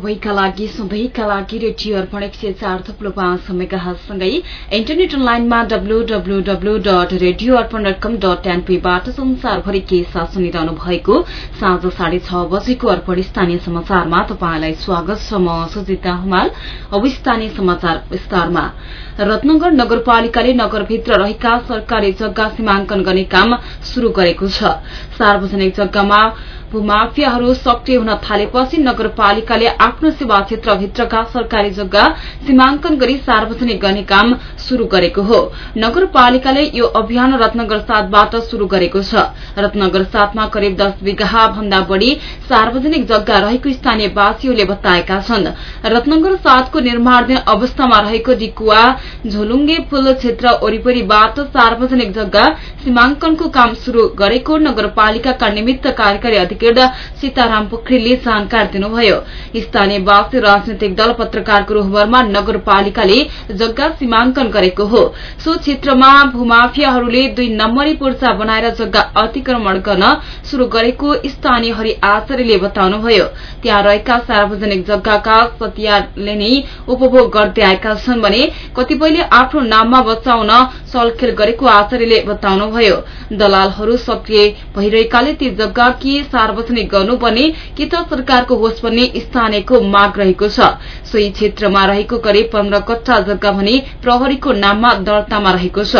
सबैका लागि सधैँका लागि रेडियो अर्पण एक सय चार थप्लो पाँच मेगासँगै इन्टरनेट अनलाइनमा W W W dot radio Arpan dot com dot एनपीबाट संसारभरि के साथ सुनिरहनु भएको साँझ साढे छ बजेको अर्पण स्थानीय समाचारमा तपाईँलाई स्वागत छ। म सुजिता हुमाल अब स्थानीय समाचार विस्तारमा। रत्नगर नगरपालिकाले नगरभित्र रहेका सरकारी जग्गा सीमाङ्कन गर्ने काम शुरू गरेको छ। सार्वजनिक जग्गामा भूमाफियाहरू सक्रिय हुन थालेपछि नगरपालिकाले आफ्नो सेवा क्षेत्रभित्रका सरकारी जग्गा सीमाङ्कन गरी सार्वजनिक गर्ने काम शुरू गरेको हो। नगरपालिकाले यो अभियान रत्नगर सातबाट शुरू गरेको छ। रत्नगर सातमा करिब दस बिघा भन्दा बढ़ी सार्वजनिक जग्गा रहेको स्थानीयवासीहरूले बताएका छन्। रत्नगर सातको निर्माणधीन अवस्थामा रहेको डिकुवा झोलुङ्गे पुल क्षेत्र वरिपरिबाट सार्वजनिक जग्गा सीमाङ्कनको काम शुरू गरेको नगरपालिकाका निमित्त कार्यकारी अधिकृत सीताराम पोखरेलले जानकारी दिनुभयो। स्थानीयवासी राजनैतिक दल पत्रकारको रोहबरमा नगरपालिकाले जग्गा सीमाङ्कन गरेको हो। सो क्षेत्रमा भूमाफियाहरूले दुई नम्बरी पूर्जा बनाएर जग्गा अतिक्रमण गर्न शुरू गरेको स्थानीय हरि आचार्यले बताउनुभयो। त्यहाँ रहेका सार्वजनिक जग्गाका सतियाले नै उपभोग गर्दै आएका छन् भने कतिपयले आफ्नो नाममा बचाउन सलखेल गरेको आचार्यले बताउनुभयो। दलालहरू सक्रिय भइरहेकाले ती जग्गा कि सार्वजनिक गर्नुपर्ने कि त सरकारको होस् भन्ने स्थानीयको माग रहेको छ। सोही क्षेत्रमा रहेको करिब पन्ध्र कट्ठा जग्गा भने प्रहरीको नाममा दर्तामा रहेको छ।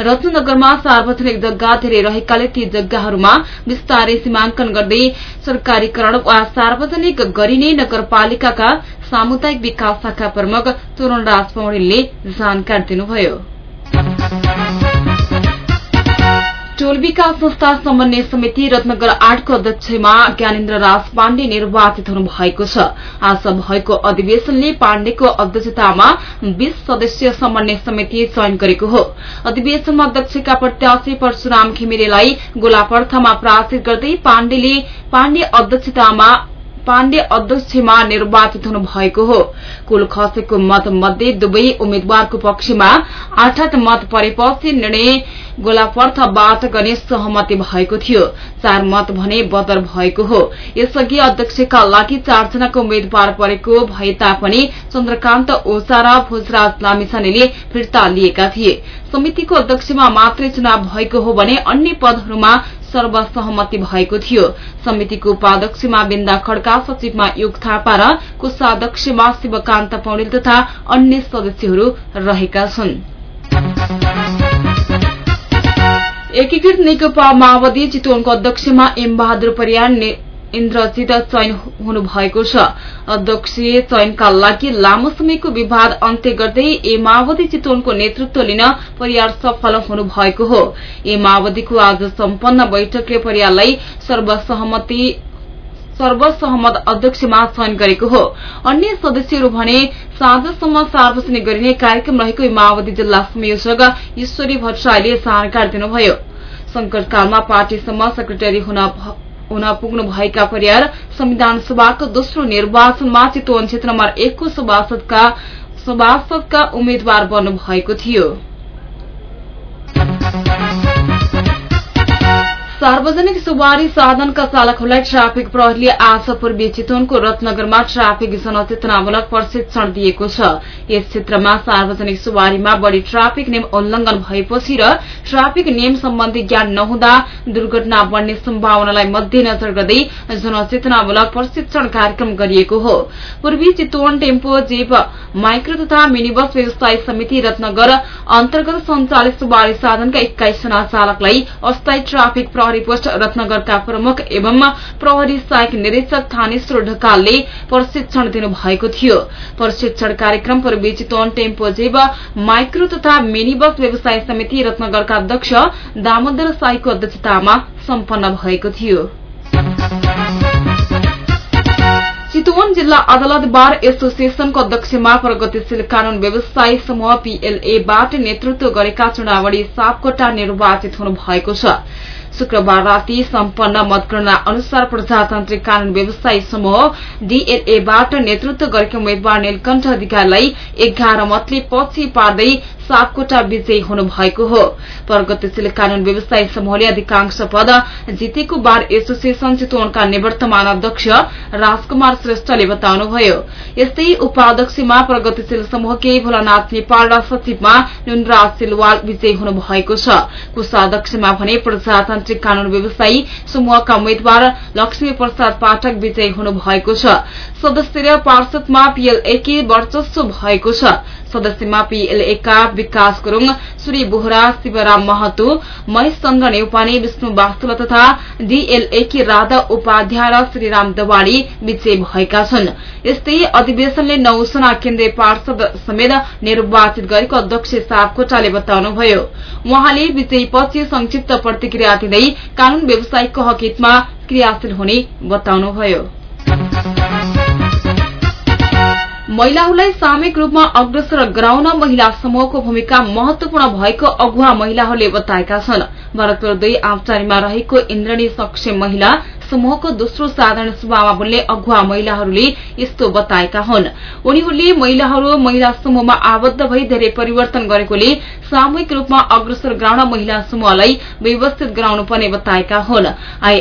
रत्नगरमा सार्वजनिक जग्गा धेरै रहेकाले ती जग्गाहरूमा विस्तारै सीमाङ्कन गर्दै सरकारीकरण वा सार्वजनिक गरिने नगरपालिकाका सामुदायिक विकास शाखा प्रमुख तोरणराज पौडेलले जानकारी दिनुभयो। टोल विकास संस्था समन्वय समिति रत्नगर आठको अध्यक्षमा ज्ञानेन्द्र राज पाण्डे निर्वाचित हुनु भएको छ। आज भएको अधिवेशनले पाण्डेको अध्यक्षतामा बीस सदस्यीय समन्वय समिति चयन गरेको हो। अधिवेशनमा अध्यक्षका प्रत्याशी परशुराम घिमिरेलाई गोलापर्थमा पराजित गर्दै पाण्डेले पाण्डे अध्यक्षतामा पाण्डे अध्यक्षमा निर्वाचित हुनु भएको हो। कुल खसेको मत मध्ये दुवै उम्मेद्वारको पक्षमा आठ आठ मत परेपछि निर्णय गोलापर्थबाट गर्ने सहमति भएको थियो। चार मत भने बदर भएको हो। यसअघि अध्यक्षका लागि चारजनाको उम्मेद्वार परेको भए तापनि चन्द्रकान्त ओझा र भोजराज लामिछानेले फिर्ता लिएका थिए। समितिको अध्यक्षमा मात्रै चुनाव भएको हो भने अन्य पदहरूमा सर्वसहमति भएको थियो। समितिको उपाध्यक्षमा बिन्दा खड्का सचिवमा युग थापा र कोषाध्यक्षमा शिवकान्त पौडेल तथा अन्य सदस्यहरू रहेका छन्। एकीकृत नेकपा माओवादी चितवनको अध्यक्षमा एम बहादुर परियार इन्द्रजित चयन हुनु भएको छ। अध्यक्षीय चयनका लागि लामो समयको विवाद अन्त्य गर्दै ए माओवादी चितवनको नेतृत्व लिन परियार सफल हुनु भएको हो। ए माओवादीको आज सम्पन्न बैठकले परियारलाई सर्वसहमति सर्वसहमत अध्यक्षमा चयन गरेको हो। अन्य सदस्यहरू भने साँझसम्म सार्वजनिक गरिने कार्यक्रम रहेको माओवादी जिल्ला संयोजक ईश्वरी भट्टराईले जानकारी दिनुभयो। संकटकालमा पार्टीसम्म सेक्रेटरी हुन हुन पुग्नु भएका परियार संविधान सभाको दोस्रो निर्वाचनमा चितवन क्षेत्र नम्बर एकको सभासदका उम्मेद्वार बन्नु भएको थियो। सार्वजनिक सवारी साधनका चालकहरूलाई ट्राफिक प्रहरीले आज पूर्वी चितवनको रत्नगरमा ट्राफिक जनचेतनामूलक प्रशिक्षण दिएको छ। यस क्षेत्रमा सार्वजनिक सवारीमा बढ़ी ट्राफिक नियम उल्लंघन भएपछि र ट्राफिक नियम सम्बन्धी ज्ञान नहुँदा दुर्घटना बढ़ने सम्भावनालाई मध्यनजर गर्दै जनचेतनामूलक प्रशिक्षण कार्यक्रम गरिएको हो। पूर्वी चितवन टेम्पो जीप माइक्रो तथा मिनी बस व्यवसाय समिति रत्नगर अन्तर्गत संचालित सवारी साधनका एक्काइसजना चालकलाई अस्थायी ट्राफिक प्रहरी पोस्ट रत्नगरका प्रमुख एवं प्रहरी सहायक निरीक्षक थानेश्वर ढकालले प्रशिक्षण दिनुभएको थियो। प्रशिक्षण कार्यक्रम पूर्वी चितवन टेम्पो जेब माइक्रो तथा मिनी बस व्यवसाय समिति रत्नगरका अध्यक्ष दामोदर साईको अध्यक्षतामा सम्पन्न भएको थियो। चितवन जिल्ला अदालत बार एसोसिएशनको अध्यक्षमा प्रगतिशील कानून व्यवसायी समूह पीएलएबाट नेतृत्व गरेका चुनावणी सापकोटा निर्वाचित हुनु भएको छ। शुक्रबार राति सम्पन्न मतगणना अनुसार प्रजातान्त्रिक कानून व्यवसायी समूह डीएलएबाट नेतृत्व गरेका उम्मेद्वार नीलकण्ठ अधिकारीलाई एघार मतले पछि पार्दै सापकोटा विजयी हुनु भएको हो प्रगतिशील कानून व्यवसायी समूहले अधिकांश पद जितेको बार एसोसिएशन चितवनका निवर्तमान अध्यक्ष राजकुमार श्रेष्ठले बताउनुभयो। यस्तै उपाध्यक्षमा प्रगतिशील समूहकै भोलानाथ नेपाल र सचिवमा नुनराज सिलवाल विजयी हुनु भएको छ कोषाध्यक्षमा भने प्रजातान्त्रिक कानून व्यवसायी समूहका उम्मेद्वार लक्ष्मी प्रसाद पाठक विजयी हुनु भएको छ। सदस्य र पार्षदमा पीएलएकी वर्चस्व भएको छ। सदस्यमा पीएलएका विकास गुरूङ सूर्य बोहरा शिवराम महतो महेश चन्द्र नेउपाने विष्णु बास्तुला तथा डीएलएकी राधा उपाध्याय र श्रीराम दवाड़ी विजय भएका छन्। यस्तै अधिवेशनले नौसना केन्द्रीय पार्षद समेत निर्वाचित गरेको अध्यक्ष सापकोटाले बताउनुभयो। उहाँले विजयीपछि संक्षिप्त प्रतिक्रिया दिँदै कानून व्यवसायिकको हकितमा क्रियाशील हुने बताउनुभयो। महिलाहरूलाई सामूहिक रूपमा अग्रसर गराउन महिला समूहको भूमिका महत्वपूर्ण भएको अगुवा महिलाहरूले बताएका छन्। भरतपुर दुई आमचारीमा रहेको इन्द्रणी सक्षम महिला समूहको दोस्रो साधारण सभामा बोल्ने अगुवा महिलाहरूले यस्तो बताएका हुन्। उनीहरूले महिलाहरू महिला समूहमा आबद्ध भई धेरै परिवर्तन गरेकोले सामूहिक रूपमा अग्रसर गराउन महिला समूहलाई व्यवस्थित गराउनु पर्ने बताएका हुन्।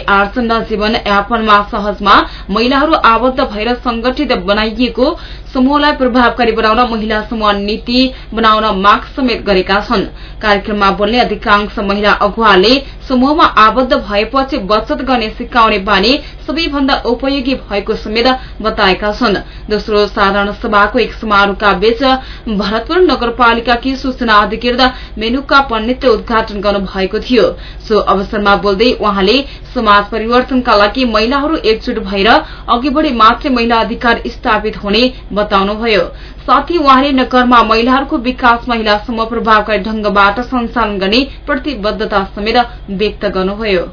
आर्जन र जीवन यापनमा सहजमा महिलाहरू आबद्ध भएर संगठित बनाइएको समूहलाई प्रभावकारी बनाउन महिला समूह नीति बनाउन माग समेत गरेका छन्। कार्यक्रममा बोल्ने अधिकांश महिला अगुवाले समूहमा आबद्ध भएपछि बचत गर्ने सिकाउने बानी सबैभन्दा उपयोगी भएको समेत बताएका छन्। दोस्रो साधारण सभाको एक समारोहका बीच भरतपुर नगरपालिकाकी सूचना अधिकृत मेनुका पण्डितले उद्घाटन गर्नु भएको थियो। सो अवसरमा बोल्दै उहाँले समाज परिवर्तनका लागि महिलाहरू एकजुट भएर अघि बढ़े मात्रै महिला अधिकार स्थापित हुने बताउनुभयो। साथै उहाँले नगरमा महिलाहरूको विकास महिला समूह प्रभावकारी ढंगबाट सञ्चालन गर्ने प्रतिबद्धता समेत व्यक्त गर्नुभयो।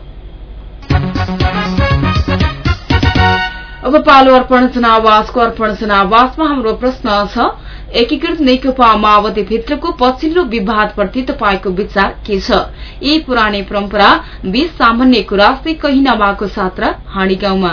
अब पालो अर्पण जनावासको अर्पण जनावासमा हाम्रो प्रश्न छ एकीकृत नेकपा माओवादी भित्रको पछिल्लो विवादप्रति तपाईँको विचार के छ? यी पुरानै परम्परा बीच सामान्य कुरा कही नभएको छात्र हाँडी गाउँमा।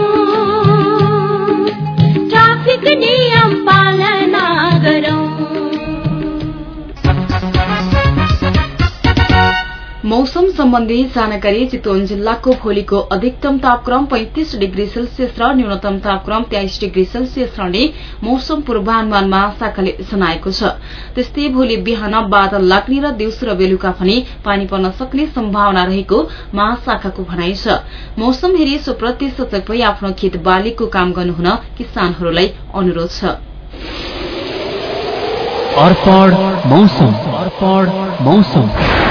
मौसम सम्बन्धी जानकारी चितवन जिल्लाको भोलिको अधिकतम तापक्रम पैंतिस डिग्री सेल्सियस र न्यूनतम तापक्रम तेइस डिग्री सेल्सियस रहने मौसम पूर्वानुमान महाशाखाले जनाएको छ। त्यस्तै भोलि बिहान बादल लाग्ने र दिउँसो र बेलुका भने पानी पर्न सक्ने सम्भावना रहेको महाशाखाको भनाइ छ। मौसम हेरी सोप्रति सचक भई आफ्नो खेत बालीको काम गर्नुहुन किसानहरूलाई अनुरोध छ। मौसम।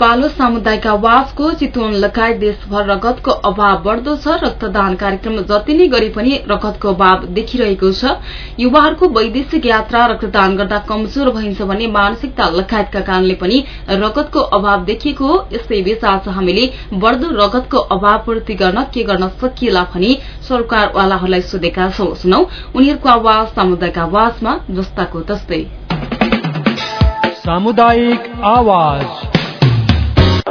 पालो सामुदायिक आवासको चितवन लगायत देशभर रगतको अभाव बढ़दो छ रक्तदान कार्यक्रम जति नै गरे पनि रगतको अभाव देखिरहेको छ। युवाहरूको वैदेशिक यात्रा रक्तदान गर्दा कमजोर भइन्छ भन्ने मानसिकता लगायतका कारणले पनि रगतको अभाव देखिएको हो। यसैबीच आज हामीले बढ़दो रगतको अभाव पूर्ति गर्न के गर्न सकिएला भनी सरकारवालाहरूलाई सोधेका छौं। सुनौ उनीहरूको आवाज सामुदायिक आवाजमा जस्ताको तस्तै। सामुदायिक आवाज।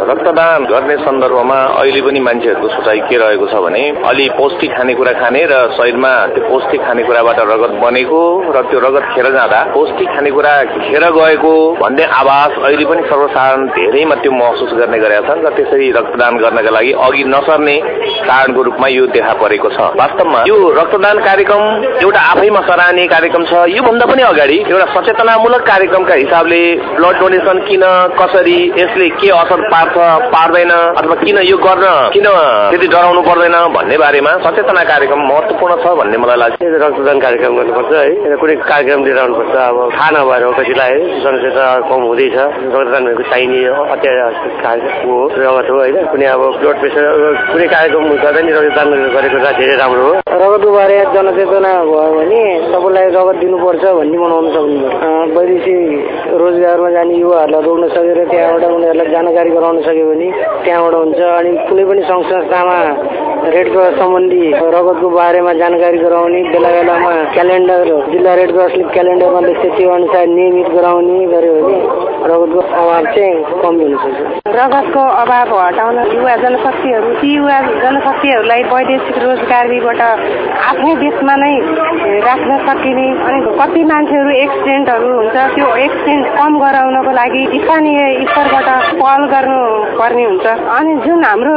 रक्तदान गर्ने सन्दर्भमा अहिले पनि मान्छेहरूको सोचाइ के रहेको छ भने अलि पौष्टिक खानेकुरा खाने र शरीरमा त्यो पौष्टिक खानेकुराबाट रगत बनेको र त्यो रगत खेर जाँदा पौष्टिक खानेकुरा खेर गएको भन्ने आवाज अहिले पनि सर्वसाधारण धेरैमा त्यो महसुस गर्ने गरेका छन् र त्यसरी रक्तदान गर्नका लागि अघि नसर्ने कारणको रूपमा यो देखा परेको छ। वास्तवमा यो रक्तदान कार्यक्रम एउटा आफैमा सराहनीय कार्यक्रम छ। योभन्दा पनि अगाडि एउटा सचेतनामूलक कार्यक्रमका हिसाबले ब्लड डोनेसन किन कसरी यसले के असर पार्छ पार्दैन अथवा किन यो गर्न किन त्यति डराउनु पर्दैन भन्ने बारेमा सचेतना कार्यक्रम महत्वपूर्ण छ भन्ने मलाई लाग्छ। रक्तदान कार्यक्रम गर्नुपर्छ है। कुनै कार्यक्रम लिएर आउनुपर्छ। अब थाहा नभएर कतिलाई है। जनचेतना कम हुँदैछ। रक्तदान भएको चाहिने अत्यावश्यक हो रगत हो होइन। कुनै अब ब्लड प्रेसर कुनै कार्यक्रम गर्दा नि रक्तदान गरेको धेरै राम्रो हो। रगतको बारे जनचेतना भयो भने सबैलाई रगत दिनुपर्छ भन्ने मनाउन सक्नुहुन्छ। वैदेशिक रोजगारमा जाने युवाहरूलाई रोक्न सकेर त्यहाँबाट उनीहरूलाई जानकारी गराउन सक्यो भने त्यहाँबाट हुन्छ अनि कुनै पनि सङ्घ संस्थामा रेड क्रस सम्बन्धी रगतको बारेमा जानकारी गराउने बेला बेलामा क्यालेन्डर जिल्ला रेड क्रसले क्यालेन्डरमा लेख्छ त्यो अनुसार नियमित गराउने गर्यो भने रगतको अभाव चाहिँ कमी हुन सक्छ रगतको अभाव हटाउन युवा जनशक्तिहरू ती युवा जनशक्तिहरूलाई वैदेशिक रोजगारीबाट आफ्नै देशमा नै राख्न सकिने अनि कति मान्छेहरू एक्सिडेन्टहरू हुन्छ त्यो एक्सिडेन्ट कम गराउनको लागि स्थानीय स्तरबाट पहल गर्नु पर्ने हुन्छ अनि जुन हाम्रो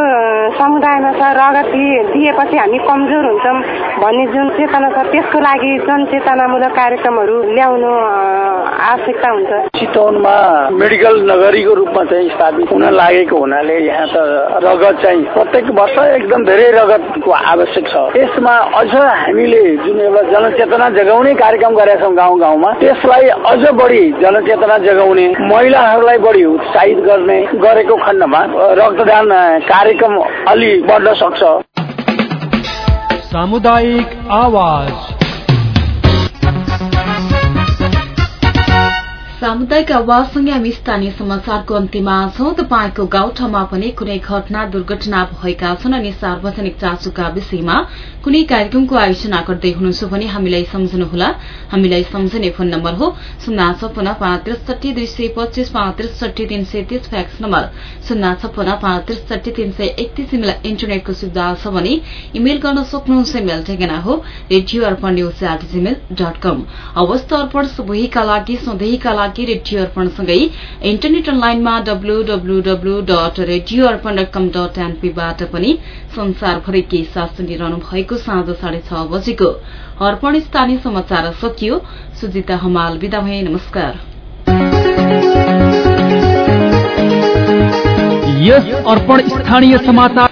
समुदायमा छ रगत दिएपछि हामी कमजोर हुन्छौँ भन्ने जुन चेतना छ त्यसको लागि जनचेतनामूलक कार्यक्रमहरू ल्याउनु आवश्यकता हुन्छ। चितवनमा मेडिकल नगरीको रूपमा चाहिँ स्थापित हुन लागेको हुनाले यहाँ त रगत चाहिँ प्रत्येक वर्ष एकदम धेरै रगतको आवश्यक छ। यसमा अझ हामीले जुन एउटा जनचेतना जगाउने कार्यक्रम गरेका छौँ गाउँ गाउँमा त्यसलाई अझ बढी जनचेतना जगाउने महिलाहरूलाई बढी उत्साहित गर्ने गरेको खण्डमा रक्तदान कार्यक्रम अलि बढ्न सक्छ। सामुदायिक आवाज। सामुदायिक आवाजसँगै हामी स्थानीय समाचारको अन्त्यमा छौं तपाईँको गाउँठाउँमा पनि कुनै घटना दुर्घटना भएका छन् अनि सार्वजनिक चासोका विषयमा कुनै कार्यक्रमको आयोजना गर्दै हुनुहुन्छ भने हामीलाई सम्झनुहोला हामीलाई सम्झने फोन नम्बर हो शून्य छपन्न पाँच त्रिसठी दुई सय पच्चीस पाँच त्रिसठी तीन सय तीस फ्याक्स नम्बर शून्य छपन्न पाँच त्रिसठी तीन सय एकतीस इमेल इन्टरनेटको सुविधा छ भने इमेल गर्न सक्नुहुन्छ इमेल ठेगाना हो radio Arpan news at Gmail dot com अवस्था अर्पण सबैका लागि सधैँका रेडियो अर्पणसँगै इन्टरनेट अनलाइनमा W W W dot radio Arpan dot com dot एनपीबाट पनि संसारभरि केही साथ सुनिरहनु भएको साँझ साढे छ बजेको अर्पण स्थानीय समाचार सकियो। सुजिता हमाल विदा भए। नमस्कार। यस अर्पण स्थानीय समाचार